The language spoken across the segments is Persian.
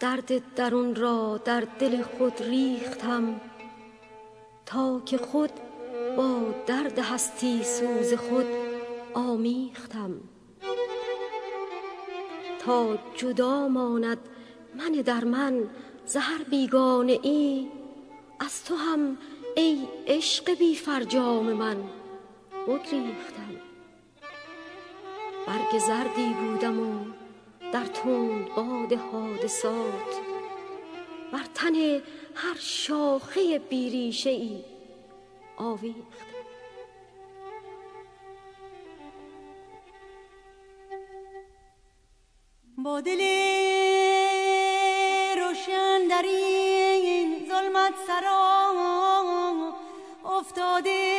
درد درون را در دل خود ریختم تا که خود با درد هستی سوز خود آمیختم. تا جدا ماند من در من زهر بیگانه ای از تو هم ای عشق بی فرجام من بگریختم. برگ زردی بودم و در تند باد حادثات بر تن هر شاخه بیریشه ای آویختم با دل روشن در این ظلمت سرا افتاده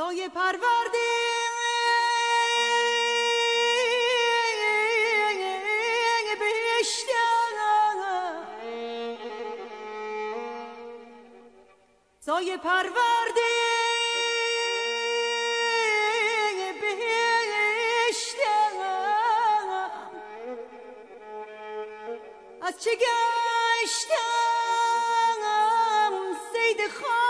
سایه پرورده بهشتم سایه پرورده بهشتم از چه گشتم؟ سید خان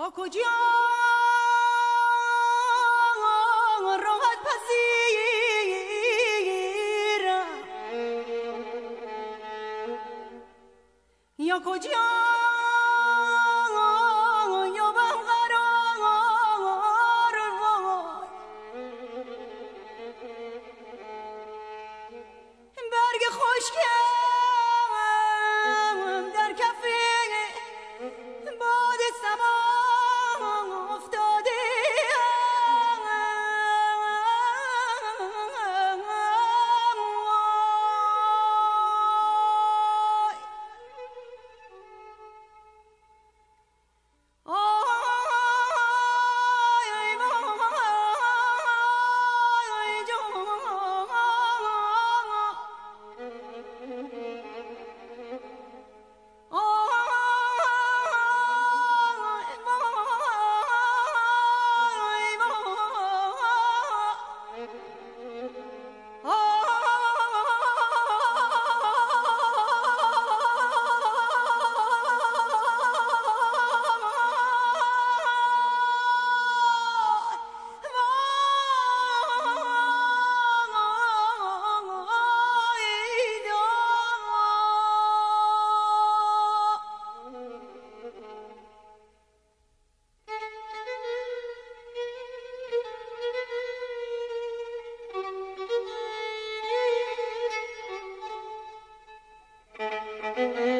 راحت Mm-hmm.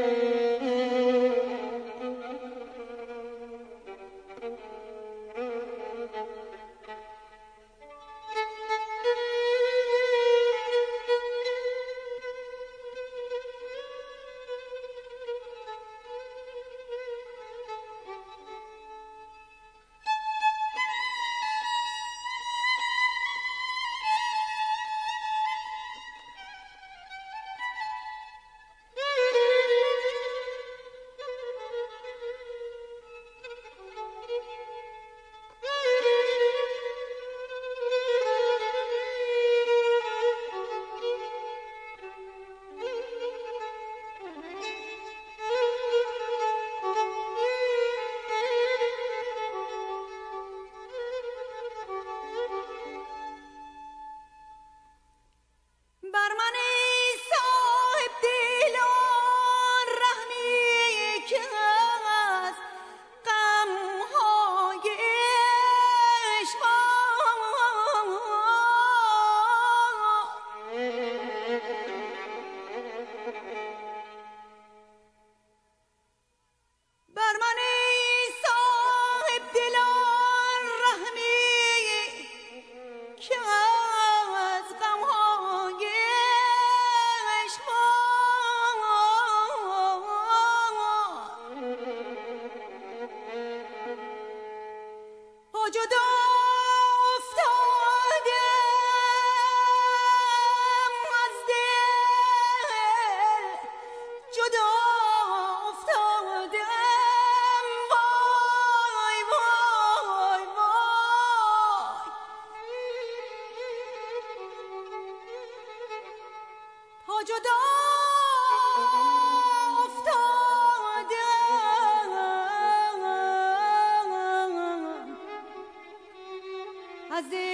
از دل جدا